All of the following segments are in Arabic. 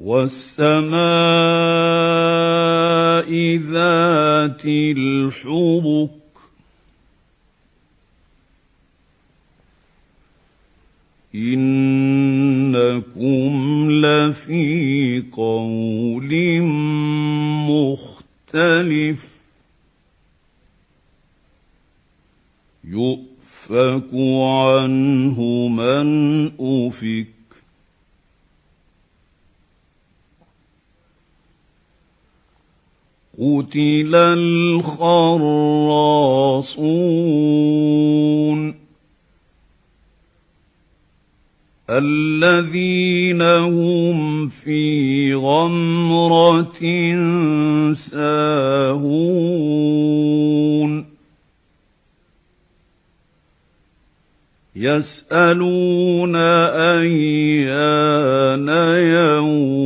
وَالسَّمَاءِ ذَاتِ الْحُبُكِ إِنَّكُمْ لَفِي قَوْلٍ مُخْتَلِفٍ يُؤْفَكُ عَنْهُ مَنْ أُفِكَ قُتِلَ الْخَرَّاصُونَ الَّذِينَ هُمْ فِي غَمْرَةٍ سَاهُونَ يَسْأَلُونَ أَيَّانَ يَوْمُ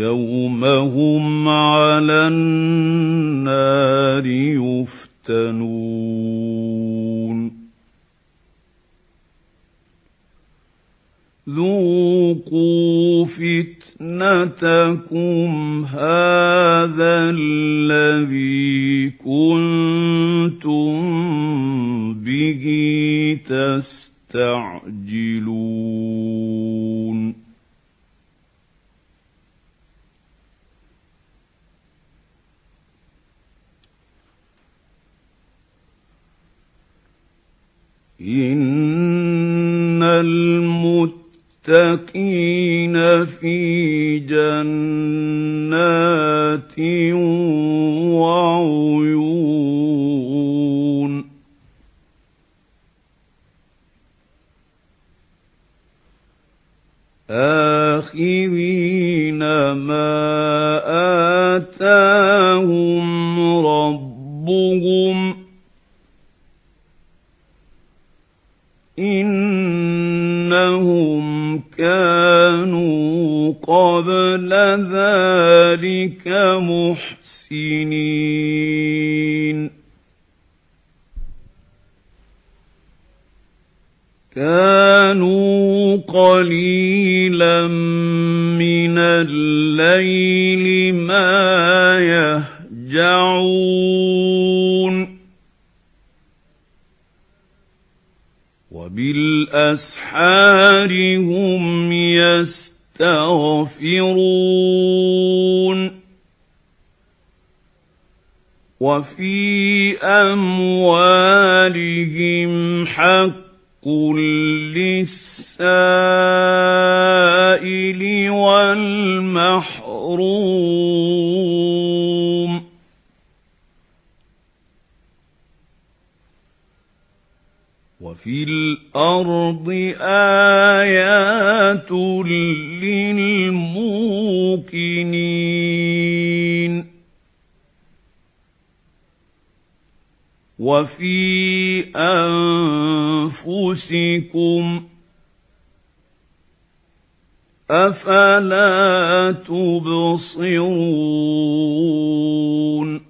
يَوْمَ هُمْ عَلَى النَّارِ يُفْتَنُونَ. ذُوقُوا فِتْنَتَكُمْ هَذَا الَّذِي كُنتُم بِهِ تَسْتَعْجِلُونَ. إِنَّ الْمُتَّقِينَ فِي جَنَّاتٍ وَعُيُونٍ آخِذِينَ إِنَّهُمْ كَانُوا قَبْلَ ذَلِكَ مُحْسِنِينَ. كَانُوا قَلِيلًا وَبِالْأَسْحَارِ هُمْ يَسْتَغْفِرُونَ. وَفِي أَمْوَالِهِمْ حَقٌّ لِّلسَّائِلِ وَالْمَحْرُومِ. وَفِي الْأَرْضِ آيَاتٌ لِّلْمُوقِنِينَ. وَفِي أَنفُسِكُمْ ۚ أَفَلَا تُبْصِرُونَ.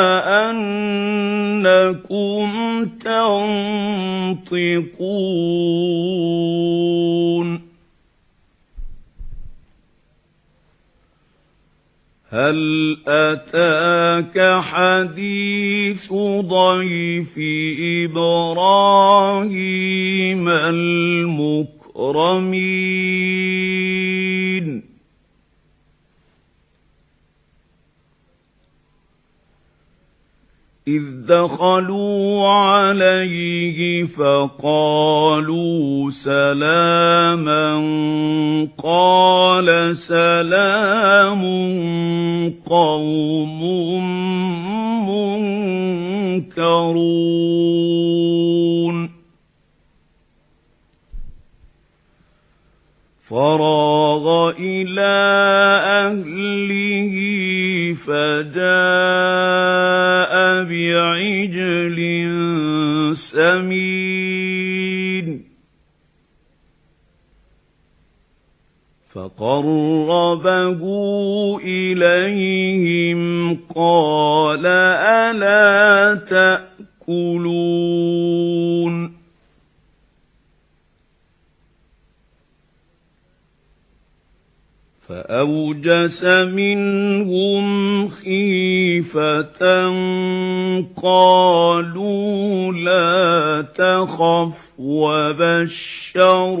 أَنَّكُمْ تَنطِقُونَ هَلْ أَتَاكَ حَدِيثُ ضَيْفِ إِبْرَاهِيمَ الْمُكْرَمِينَ إِذْ دَخَلُوا عَلَيْهِ فَقَالُوا سَلَامًا قَالَ سَلَامٌ فراغ إلى أهله فجاء بعجل سمين. فقربه إليهم قال ألا تأكلون؟ فأوجس منهم خيفة قالوا لا تخف وبشروه